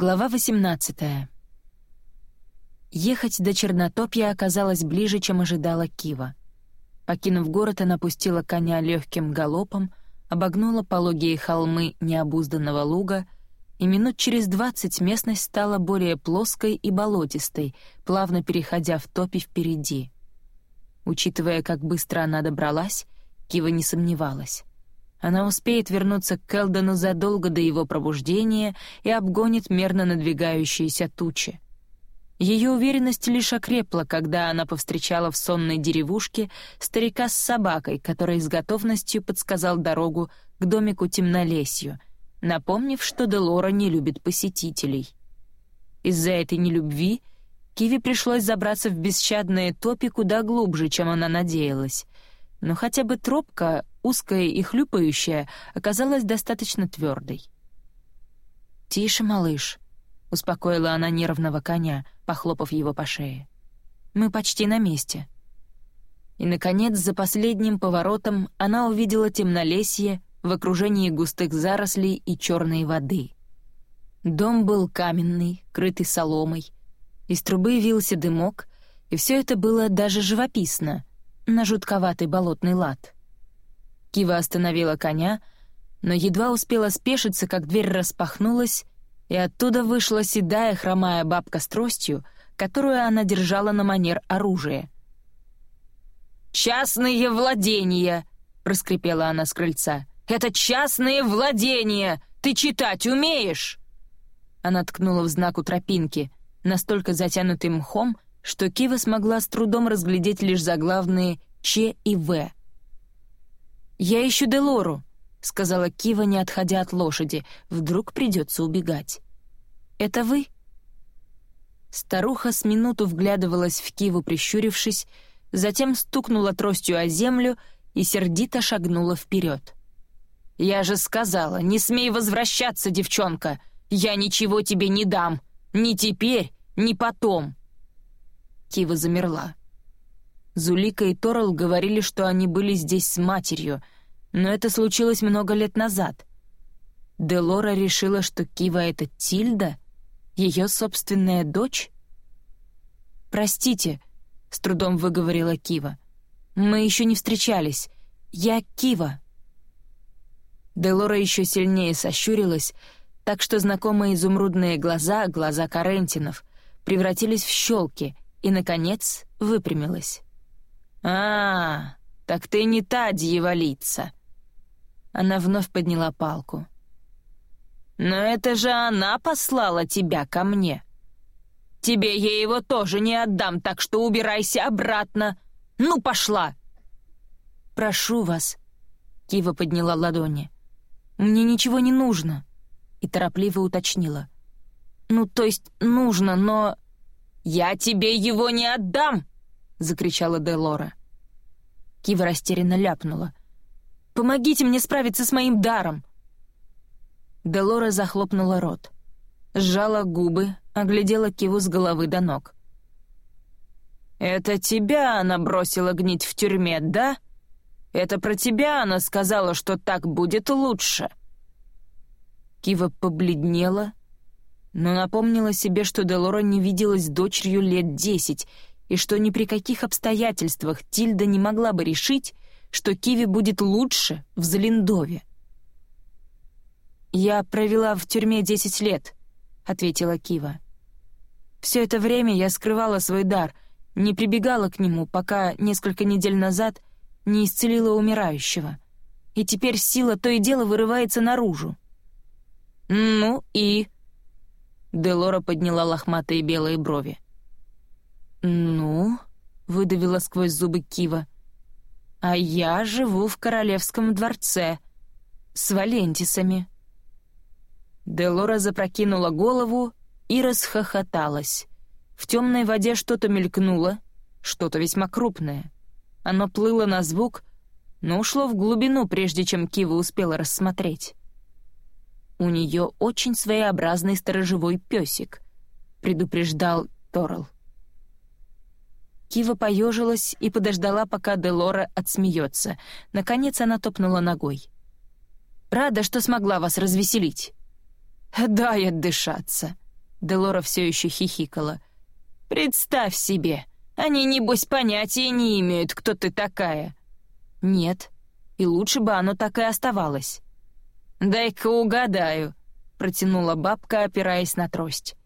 Глава 18 Ехать до Чернотопья оказалось ближе, чем ожидала Кива. Покинув город, она пустила коня легким галопом, обогнула пологие холмы необузданного луга, и минут через двадцать местность стала более плоской и болотистой, плавно переходя в топи впереди. Учитывая, как быстро она добралась, Кива не сомневалась. Она успеет вернуться к Келдону задолго до его пробуждения и обгонит мерно надвигающиеся тучи. Ее уверенность лишь окрепла, когда она повстречала в сонной деревушке старика с собакой, который с готовностью подсказал дорогу к домику темнолесью, напомнив, что Делора не любит посетителей. Из-за этой нелюбви Киви пришлось забраться в бесщадные топи куда глубже, чем она надеялась. Но хотя бы тропка, узкая и хлюпающая, оказалась достаточно твердой. «Тише, малыш», — успокоила она нервного коня, похлопав его по шее. «Мы почти на месте». И, наконец, за последним поворотом она увидела темнолесье в окружении густых зарослей и черной воды. Дом был каменный, крытый соломой. Из трубы вился дымок, и все это было даже живописно, на жутковатый болотный лад. Кива остановила коня, но едва успела спешиться, как дверь распахнулась, и оттуда вышла седая хромая бабка с тростью, которую она держала на манер оружия. «Частные владения!» — проскрипела она с крыльца. «Это частные владения! Ты читать умеешь?» Она ткнула в знак у тропинки, настолько затянутый мхом, что Кива смогла с трудом разглядеть лишь заглавные «Ч» и «В». «Я ищу Делору», — сказала Кива, не отходя от лошади. «Вдруг придется убегать». «Это вы?» Старуха с минуту вглядывалась в Киву, прищурившись, затем стукнула тростью о землю и сердито шагнула вперед. «Я же сказала, не смей возвращаться, девчонка! Я ничего тебе не дам! Ни теперь, ни потом!» Кива замерла. Зулика и Торл говорили, что они были здесь с матерью — но это случилось много лет назад. Делора решила, что Кива — это Тильда, ее собственная дочь? «Простите», — с трудом выговорила Кива. «Мы еще не встречались. Я Кива». Делора еще сильнее сощурилась, так что знакомые изумрудные глаза, глаза Карентинов, превратились в щелки и, наконец, выпрямилась. «А, так ты не та дьяволица», она вновь подняла палку. «Но это же она послала тебя ко мне. Тебе я его тоже не отдам, так что убирайся обратно. Ну, пошла!» «Прошу вас», — Кива подняла ладони. «Мне ничего не нужно», — и торопливо уточнила. «Ну, то есть нужно, но...» «Я тебе его не отдам!» — закричала Делора. Кива растерянно ляпнула. Помогите мне справиться с моим даром!» Делора захлопнула рот, сжала губы, оглядела Киву с головы до ног. «Это тебя она бросила гнить в тюрьме, да? Это про тебя она сказала, что так будет лучше!» Кива побледнела, но напомнила себе, что Делора не виделась дочерью лет десять, и что ни при каких обстоятельствах Тильда не могла бы решить, что Киви будет лучше в Залиндове. «Я провела в тюрьме десять лет», — ответила Кива. «Все это время я скрывала свой дар, не прибегала к нему, пока несколько недель назад не исцелила умирающего. И теперь сила то и дело вырывается наружу». «Ну и...» Делора подняла лохматые белые брови. «Ну...» — выдавила сквозь зубы Кива — а я живу в королевском дворце с валентисами». Делора запрокинула голову и расхохоталась. В темной воде что-то мелькнуло, что-то весьма крупное. Оно плыло на звук, но ушло в глубину, прежде чем Кива успела рассмотреть. «У нее очень своеобразный сторожевой песик», — предупреждал Торл. Кива поежилась и подождала, пока Делора отсмеется. Наконец она топнула ногой. «Рада, что смогла вас развеселить». «Дай отдышаться», Делора все еще хихикала. «Представь себе, они, небось, понятия не имеют, кто ты такая». «Нет, и лучше бы оно так и оставалось». «Дай-ка угадаю», — протянула бабка, опираясь на трость.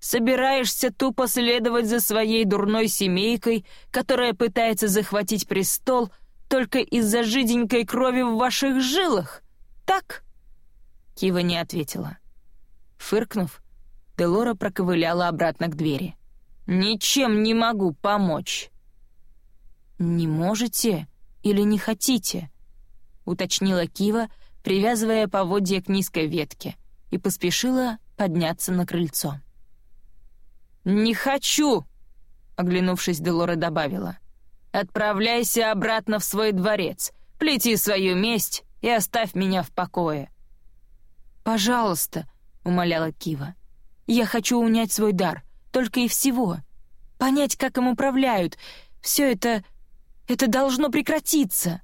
«Собираешься тупо следовать за своей дурной семейкой, которая пытается захватить престол только из-за жиденькой крови в ваших жилах, так?» Кива не ответила. Фыркнув, Делора проковыляла обратно к двери. «Ничем не могу помочь». «Не можете или не хотите?» — уточнила Кива, привязывая поводья к низкой ветке, и поспешила подняться на крыльцо. «Не хочу!» — оглянувшись, Делора добавила. «Отправляйся обратно в свой дворец, плети свою месть и оставь меня в покое». «Пожалуйста», — умоляла Кива. «Я хочу унять свой дар, только и всего. Понять, как им управляют. Все это... это должно прекратиться».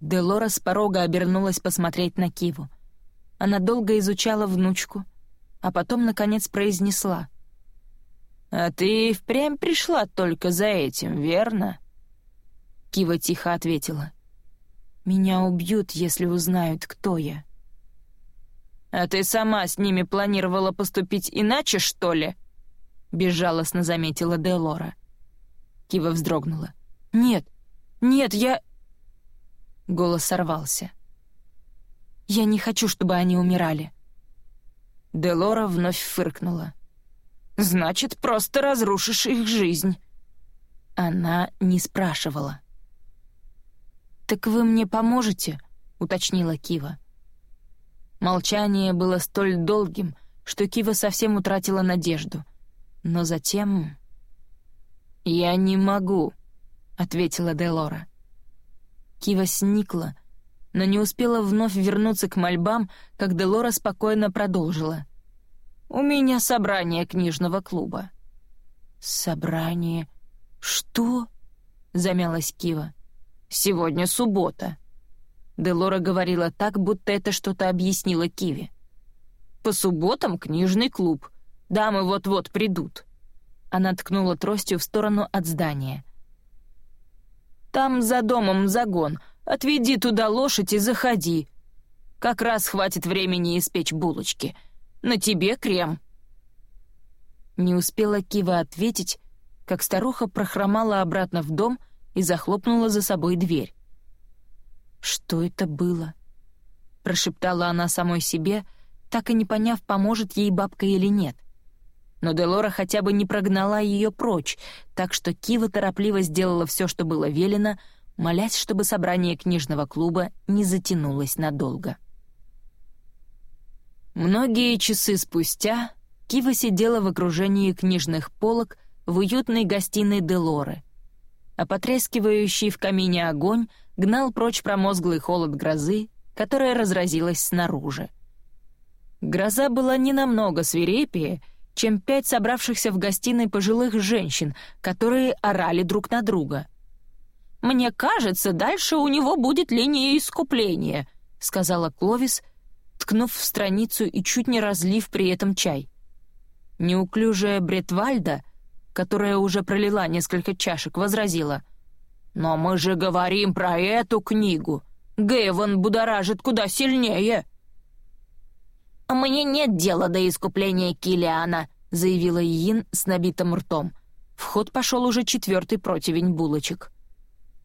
Делора с порога обернулась посмотреть на Киву. Она долго изучала внучку, а потом, наконец, произнесла. «А ты впрямь пришла только за этим, верно?» Кива тихо ответила. «Меня убьют, если узнают, кто я». «А ты сама с ними планировала поступить иначе, что ли?» — безжалостно заметила Делора. Кива вздрогнула. «Нет, нет, я...» Голос сорвался. «Я не хочу, чтобы они умирали». Делора вновь фыркнула. «Значит, просто разрушишь их жизнь». Она не спрашивала. «Так вы мне поможете?» — уточнила Кива. Молчание было столь долгим, что Кива совсем утратила надежду. Но затем... «Я не могу», — ответила Делора. Кива сникла, но не успела вновь вернуться к мольбам, как Делора спокойно продолжила. «У меня собрание книжного клуба». «Собрание? Что?» — замялась Кива. «Сегодня суббота». Делора говорила так, будто это что-то объяснило Киви. «По субботам книжный клуб. Дамы вот-вот придут». Она ткнула тростью в сторону от здания. Там за домом загон. Отведи туда лошадь и заходи. Как раз хватит времени испечь булочки. На тебе крем». Не успела Кива ответить, как старуха прохромала обратно в дом и захлопнула за собой дверь. «Что это было?» — прошептала она самой себе, так и не поняв, поможет ей бабка или нет но Делора хотя бы не прогнала ее прочь, так что Кива торопливо сделала все, что было велено, молясь, чтобы собрание книжного клуба не затянулось надолго. Многие часы спустя Кива сидела в окружении книжных полок в уютной гостиной Делоры, а потрескивающий в камине огонь гнал прочь промозглый холод грозы, которая разразилась снаружи. Гроза была не намного свирепее — чем пять собравшихся в гостиной пожилых женщин, которые орали друг на друга. «Мне кажется, дальше у него будет линия искупления», — сказала Кловис, ткнув в страницу и чуть не разлив при этом чай. Неуклюжая Бретвальда, которая уже пролила несколько чашек, возразила. «Но мы же говорим про эту книгу. Гэвон будоражит куда сильнее». «Мне нет дела до искупления Килиана», — заявила Иин с набитым ртом. В ход пошел уже четвертый противень булочек.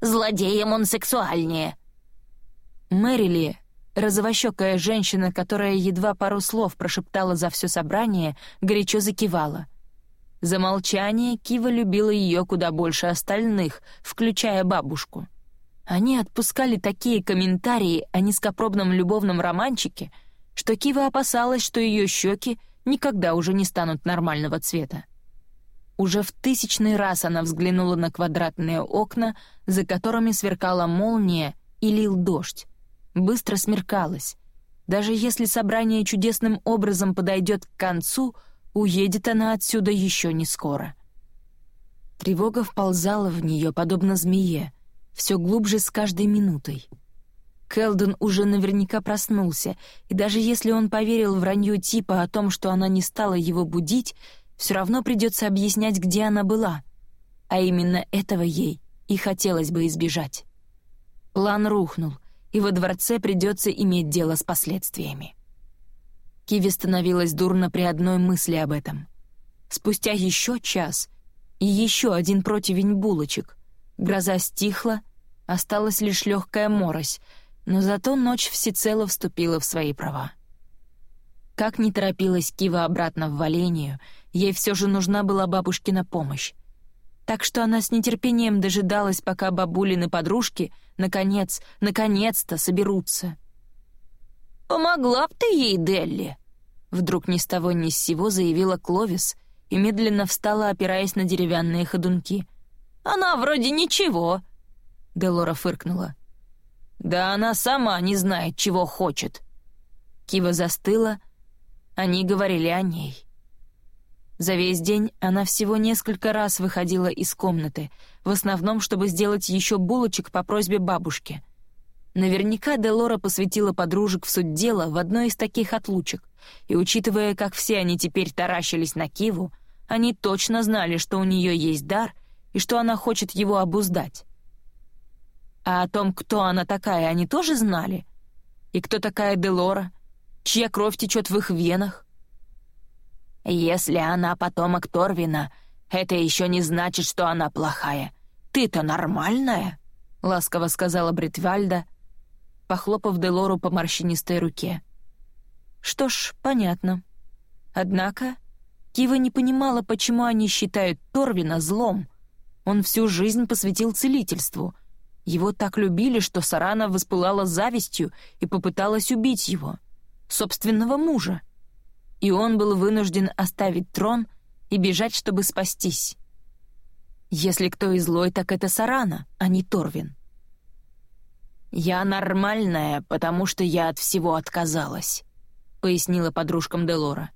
«Злодеем он сексуальнее». Мэрили, розовощекая женщина, которая едва пару слов прошептала за все собрание, горячо закивала. За молчание Кива любила ее куда больше остальных, включая бабушку. Они отпускали такие комментарии о низкопробном любовном романчике — что Кива опасалась, что ее щеки никогда уже не станут нормального цвета. Уже в тысячный раз она взглянула на квадратные окна, за которыми сверкала молния и лил дождь. Быстро смеркалось. Даже если собрание чудесным образом подойдет к концу, уедет она отсюда еще не скоро. Тревога вползала в нее, подобно змее, все глубже с каждой минутой. Келден уже наверняка проснулся, и даже если он поверил вранью типа о том, что она не стала его будить, все равно придется объяснять, где она была. А именно этого ей и хотелось бы избежать. План рухнул, и во дворце придется иметь дело с последствиями. Киви становилась дурно при одной мысли об этом. Спустя еще час и еще один противень булочек. Гроза стихла, осталась лишь легкая морось, но зато ночь всецело вступила в свои права. Как не торопилась Кива обратно в Валению, ей все же нужна была бабушкина помощь. Так что она с нетерпением дожидалась, пока бабулины подружки наконец, наконец-то соберутся. «Помогла б ты ей, Делли!» Вдруг ни с того ни с сего заявила Кловис и медленно встала, опираясь на деревянные ходунки. «Она вроде ничего!» Делора фыркнула. «Да она сама не знает, чего хочет!» Кива застыла, они говорили о ней. За весь день она всего несколько раз выходила из комнаты, в основном, чтобы сделать еще булочек по просьбе бабушки. Наверняка Делора посвятила подружек в суть дела в одной из таких отлучек, и, учитывая, как все они теперь таращились на Киву, они точно знали, что у нее есть дар и что она хочет его обуздать. А о том, кто она такая, они тоже знали? И кто такая Делора? Чья кровь течет в их венах? «Если она потомок Торвина, это еще не значит, что она плохая. Ты-то нормальная?» — ласково сказала Бритвальда, похлопав Делору по морщинистой руке. Что ж, понятно. Однако Кива не понимала, почему они считают Торвина злом. Он всю жизнь посвятил целительству. Его так любили, что Сарана воспылала завистью и попыталась убить его, собственного мужа. И он был вынужден оставить трон и бежать, чтобы спастись. Если кто и злой, так это Сарана, а не Торвин. «Я нормальная, потому что я от всего отказалась», — пояснила подружкам Делора.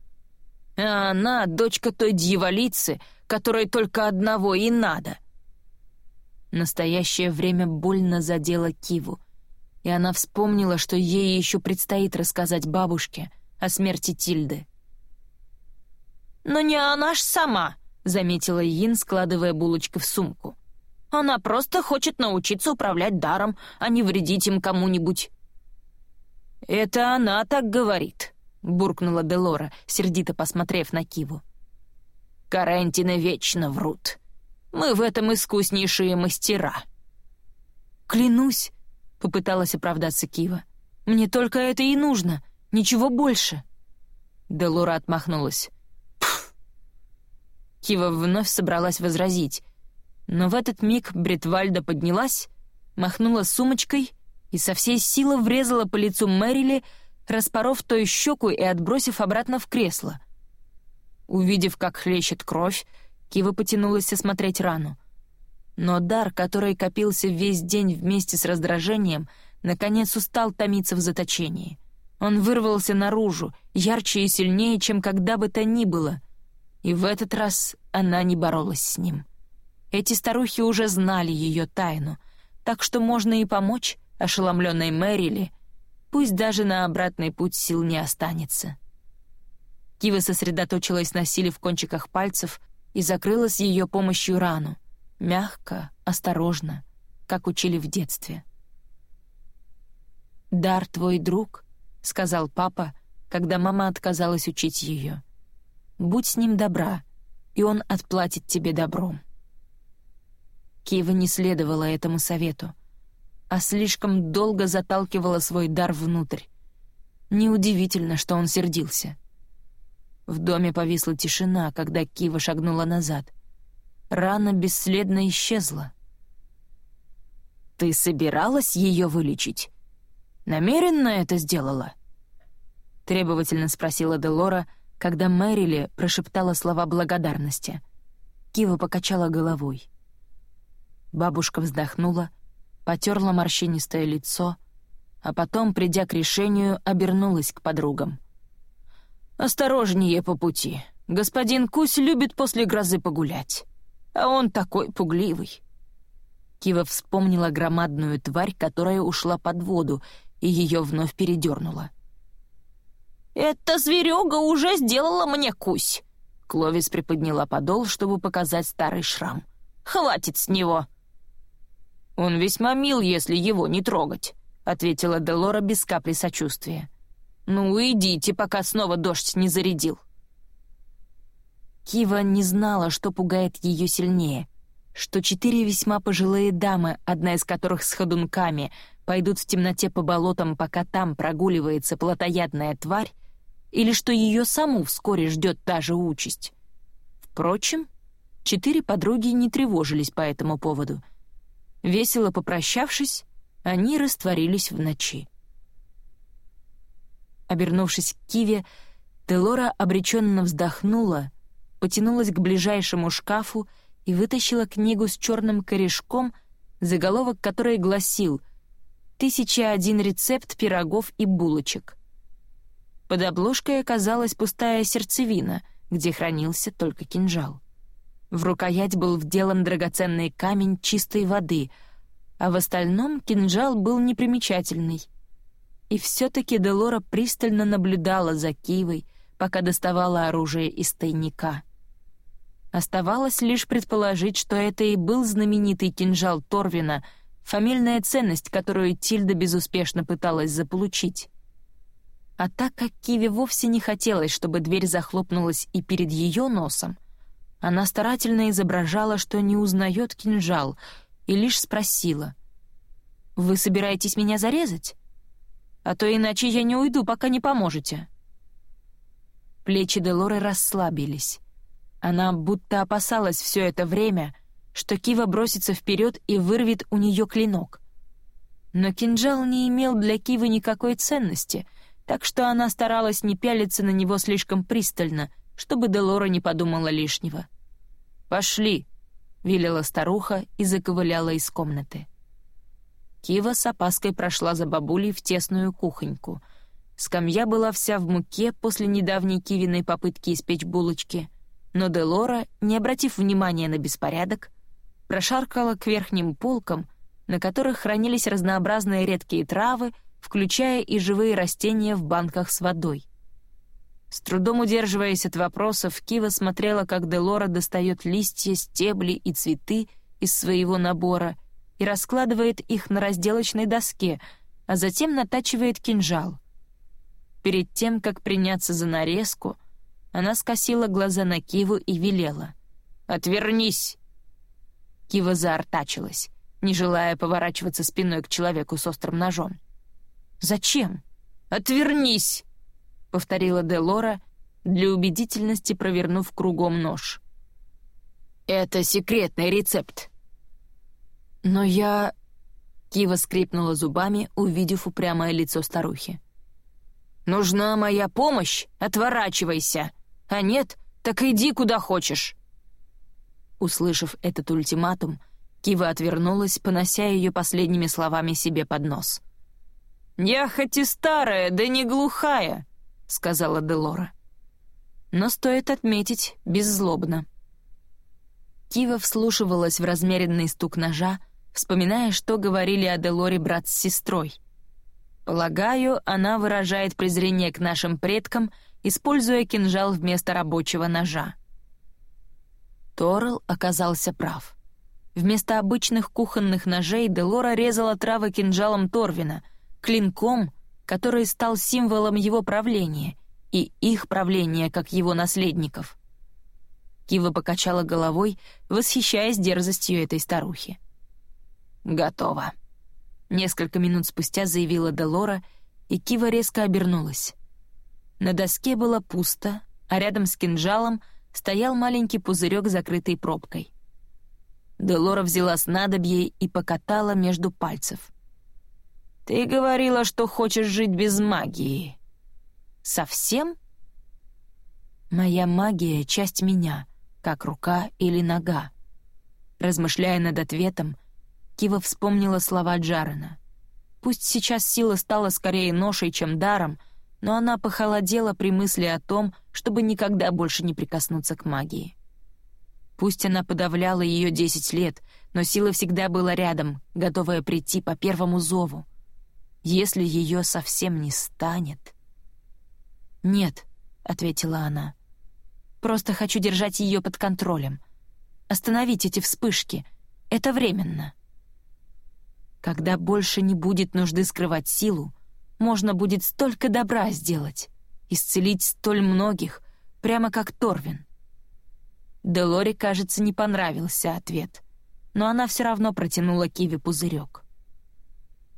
А она — дочка той дьяволицы, которой только одного и надо. Настоящее время больно задело Киву, и она вспомнила, что ей еще предстоит рассказать бабушке о смерти Тильды. «Но не она ж сама», — заметила Йин, складывая булочки в сумку. «Она просто хочет научиться управлять даром, а не вредить им кому-нибудь». «Это она так говорит», буркнула Делора, сердито посмотрев на Киву. «Карентины вечно врут. Мы в этом искуснейшие мастера». «Клянусь», — попыталась оправдаться Кива. «Мне только это и нужно, ничего больше». Делора отмахнулась. Кива вновь собралась возразить, но в этот миг Бретвальда поднялась, махнула сумочкой и со всей силы врезала по лицу Мэрили, распоров той щеку и отбросив обратно в кресло. Увидев, как хлещет кровь, Кива потянулась осмотреть рану. Но дар, который копился весь день вместе с раздражением, наконец устал томиться в заточении. Он вырвался наружу, ярче и сильнее, чем когда бы то ни было. И в этот раз она не боролась с ним. Эти старухи уже знали ее тайну, так что можно и помочь ошеломленной Мэрили — Пусть даже на обратный путь сил не останется. Кива сосредоточилась на силе в кончиках пальцев и закрыла с ее помощью рану. Мягко, осторожно, как учили в детстве. «Дар твой друг», — сказал папа, когда мама отказалась учить ее. «Будь с ним добра, и он отплатит тебе добром». Кива не следовала этому совету — а слишком долго заталкивала свой дар внутрь. Неудивительно, что он сердился. В доме повисла тишина, когда Кива шагнула назад. Рана бесследно исчезла. «Ты собиралась ее вылечить? Намеренно это сделала?» Требовательно спросила Делора, когда Мэрили прошептала слова благодарности. Кива покачала головой. Бабушка вздохнула — потерла морщинистое лицо, а потом, придя к решению, обернулась к подругам. «Осторожнее по пути. Господин Кусь любит после грозы погулять. А он такой пугливый». Кива вспомнила громадную тварь, которая ушла под воду, и ее вновь передернуло. «Эта зверюга уже сделала мне кусь!» Кловис приподняла подол, чтобы показать старый шрам. «Хватит с него!» «Он весьма мил, если его не трогать», — ответила Делора без капли сочувствия. «Ну, идите, пока снова дождь не зарядил». Кива не знала, что пугает ее сильнее, что четыре весьма пожилые дамы, одна из которых с ходунками, пойдут в темноте по болотам, пока там прогуливается плотоядная тварь, или что ее саму вскоре ждет та же участь. Впрочем, четыре подруги не тревожились по этому поводу. Весело попрощавшись, они растворились в ночи. Обернувшись к Киве, Телора обреченно вздохнула, потянулась к ближайшему шкафу и вытащила книгу с черным корешком, заголовок которой гласил «Тысяча один рецепт пирогов и булочек». Под обложкой оказалась пустая сердцевина, где хранился только кинжал. В рукоять был вделан драгоценный камень чистой воды, а в остальном кинжал был непримечательный. И все-таки Делора пристально наблюдала за Кивой, пока доставала оружие из тайника. Оставалось лишь предположить, что это и был знаменитый кинжал Торвина, фамильная ценность, которую Тильда безуспешно пыталась заполучить. А так как Киви вовсе не хотелось, чтобы дверь захлопнулась и перед ее носом, она старательно изображала, что не узнает кинжал, и лишь спросила. «Вы собираетесь меня зарезать? А то иначе я не уйду, пока не поможете». Плечи Делоры расслабились. Она будто опасалась все это время, что Кива бросится вперед и вырвет у нее клинок. Но кинжал не имел для Кивы никакой ценности, так что она старалась не пялиться на него слишком пристально, чтобы Делора не подумала лишнего. «Пошли!» — велела старуха и заковыляла из комнаты. Кива с опаской прошла за бабулей в тесную кухоньку. Скамья была вся в муке после недавней Кивиной попытки испечь булочки, но Делора, не обратив внимания на беспорядок, прошаркала к верхним полкам, на которых хранились разнообразные редкие травы, включая и живые растения в банках с водой. С трудом удерживаясь от вопросов, Кива смотрела, как Делора достает листья, стебли и цветы из своего набора и раскладывает их на разделочной доске, а затем натачивает кинжал. Перед тем, как приняться за нарезку — она скосила глаза на Киву и велела. «Отвернись!» Кива заортачилась, не желая поворачиваться спиной к человеку с острым ножом. «Зачем?» «Отвернись!» — повторила Делора, для убедительности провернув кругом нож. «Это секретный рецепт». «Но я...» — Кива скрипнула зубами, увидев упрямое лицо старухи. «Нужна моя помощь? Отворачивайся!» А нет, так иди куда хочешь». Услышав этот ультиматум, Кива отвернулась, понося ее последними словами себе под нос. «Я хоть и старая, да не глухая», — сказала Делора. Но стоит отметить, беззлобно. Кива вслушивалась в размеренный стук ножа, вспоминая, что говорили о Делоре брат с сестрой. Полагаю, она выражает презрение к нашим предкам используя кинжал вместо рабочего ножа. Торрелл оказался прав. Вместо обычных кухонных ножей Делора резала травы кинжалом Торвина, клинком, который стал символом его правления и их правления как его наследников. Кива покачала головой, восхищаясь дерзостью этой старухи. «Готово», — несколько минут спустя заявила Делора, и Кива резко обернулась. На доске было пусто, а рядом с кинжалом стоял маленький пузырек, закрытый пробкой. Делора взяла снадобье и покатала между пальцев. «Ты говорила, что хочешь жить без магии. Совсем?» «Моя магия — часть меня, как рука или нога». Размышляя над ответом, Кива вспомнила слова Джарена. Пусть сейчас сила стала скорее ношей, чем даром — но она похолодела при мысли о том, чтобы никогда больше не прикоснуться к магии. Пусть она подавляла ее десять лет, но сила всегда была рядом, готовая прийти по первому зову. Если ее совсем не станет... «Нет», — ответила она. «Просто хочу держать ее под контролем. Остановить эти вспышки. Это временно». Когда больше не будет нужды скрывать силу, можно будет столько добра сделать, исцелить столь многих, прямо как Торвин. Делоре, кажется, не понравился ответ, но она все равно протянула Киви пузырек.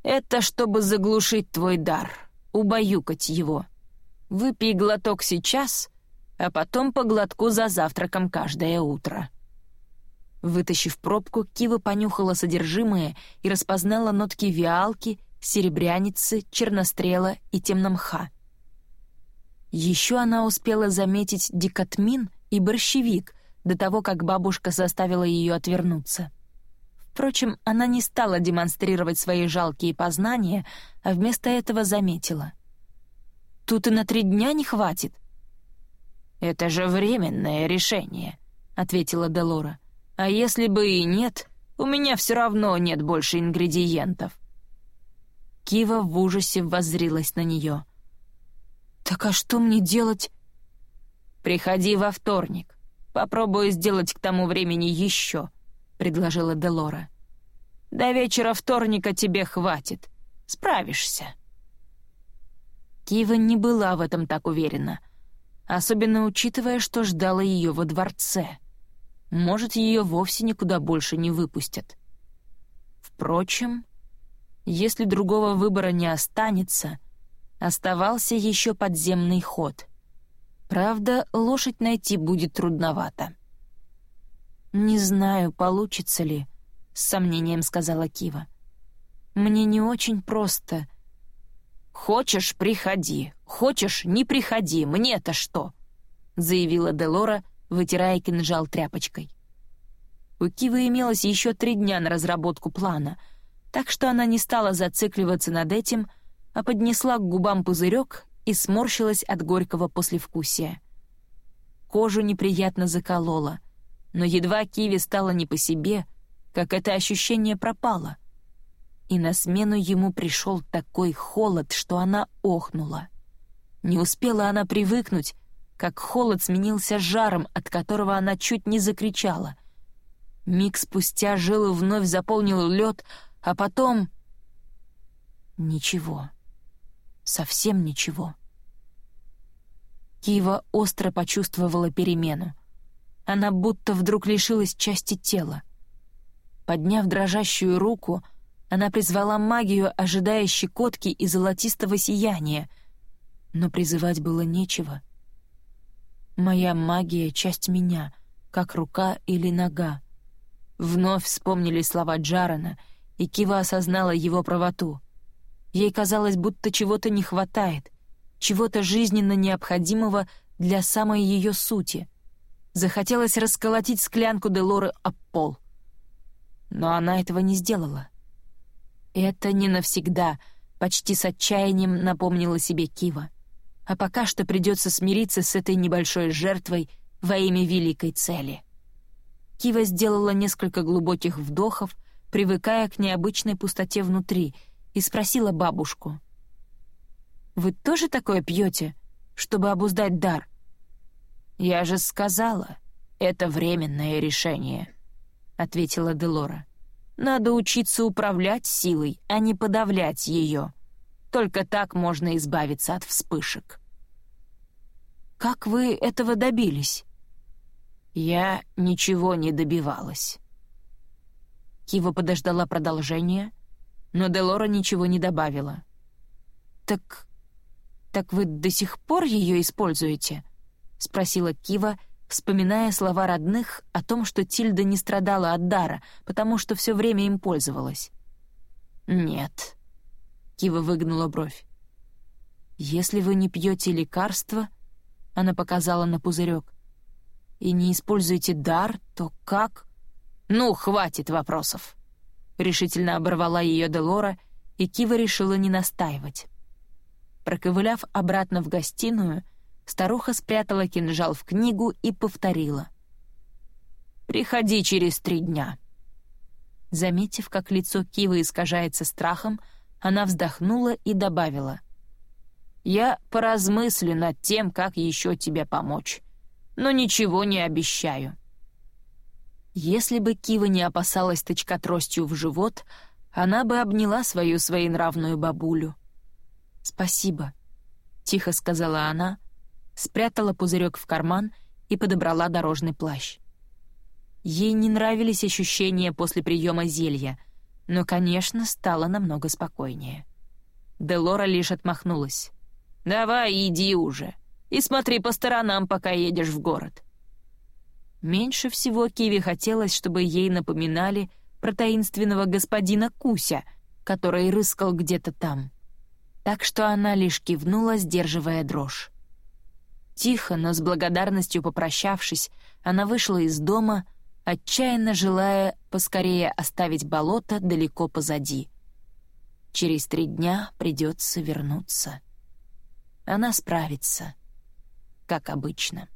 «Это чтобы заглушить твой дар, убаюкать его. Выпей глоток сейчас, а потом по глотку за завтраком каждое утро». Вытащив пробку, Кива понюхала содержимое и распознала нотки виалки, серебряницы, чернострела и темномха. Еще она успела заметить дикотмин и борщевик до того, как бабушка заставила ее отвернуться. Впрочем, она не стала демонстрировать свои жалкие познания, а вместо этого заметила. «Тут и на три дня не хватит». «Это же временное решение», — ответила Делора. А если бы и нет, у меня все равно нет больше ингредиентов». Кива в ужасе воззрилась на нее. «Так а что мне делать?» «Приходи во вторник. Попробую сделать к тому времени еще», — предложила Делора. «До вечера вторника тебе хватит. Справишься». Кива не была в этом так уверена, особенно учитывая, что ждала ее во дворце. Может, ее вовсе никуда больше не выпустят. Впрочем, если другого выбора не останется, оставался еще подземный ход. Правда, лошадь найти будет трудновато. «Не знаю, получится ли», — с сомнением сказала Кива. «Мне не очень просто». «Хочешь — приходи, хочешь — не приходи, мне-то что?» — заявила Делора, — вытирая кинжал тряпочкой. У Кивы имелось еще три дня на разработку плана, так что она не стала зацикливаться над этим, а поднесла к губам пузырек и сморщилась от горького послевкусия. Кожу неприятно заколола, но едва Киви стало не по себе, как это ощущение пропало. И на смену ему пришел такой холод, что она охнула. Не успела она привыкнуть, как холод сменился жаром, от которого она чуть не закричала. Миг спустя жилы вновь заполнил лед, а потом... Ничего. Совсем ничего. Кива остро почувствовала перемену. Она будто вдруг лишилась части тела. Подняв дрожащую руку, она призвала магию, ожидая щекотки и золотистого сияния, но призывать было нечего — Моя магия — часть меня, как рука или нога. Вновь вспомнили слова Джарана, и Кива осознала его правоту. Ей казалось, будто чего-то не хватает, чего-то жизненно необходимого для самой ее сути. Захотелось расколотить склянку Делоры об пол. Но она этого не сделала. «Это не навсегда», — почти с отчаянием напомнила себе Кива а пока что придется смириться с этой небольшой жертвой во имя великой цели. Кива сделала несколько глубоких вдохов, привыкая к необычной пустоте внутри, и спросила бабушку. «Вы тоже такое пьете, чтобы обуздать дар?» «Я же сказала, это временное решение», — ответила Делора. «Надо учиться управлять силой, а не подавлять ее. Только так можно избавиться от вспышек. «Как вы этого добились?» «Я ничего не добивалась». Кива подождала продолжения, но Делора ничего не добавила. «Так... так вы до сих пор ее используете?» — спросила Кива, вспоминая слова родных о том, что Тильда не страдала от дара, потому что все время им пользовалась. «Нет», Кива выгнула бровь. «Если вы не пьете лекарства, — она показала на пузырек, — и не используете дар, то как...» «Ну, хватит вопросов!» Решительно оборвала ее Делора, и Кива решила не настаивать. Проковыляв обратно в гостиную, старуха спрятала кинжал в книгу и повторила. «Приходи через три дня». Заметив, как лицо Кивы искажается страхом, она вздохнула и добавила. «Я поразмыслю над тем, как еще тебе помочь, но ничего не обещаю». Если бы Кива не опасалась тычка тростью в живот, она бы обняла свою своенравную бабулю. «Спасибо», — тихо сказала она, спрятала пузырек в карман и подобрала дорожный плащ. Ей не нравились ощущения после приема зелья, но, конечно, стало намного спокойнее. Делора лишь отмахнулась. «Давай, иди уже, и смотри по сторонам, пока едешь в город». Меньше всего Киви хотелось, чтобы ей напоминали про таинственного господина Куся, который рыскал где-то там. Так что она лишь кивнула, сдерживая дрожь. Тихо, но с благодарностью попрощавшись, она вышла из дома, отчаянно желая поскорее оставить болото далеко позади. Через три дня придется вернуться. Она справится, как обычно.